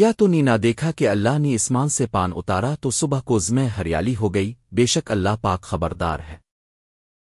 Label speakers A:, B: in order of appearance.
A: کیا تو نے نہ دیکھا کہ اللہ نے اسمان سے پان اتارا تو صبح کو زمیں ہریالی ہو گئی، بے شک اللہ پاک خبردار ہے۔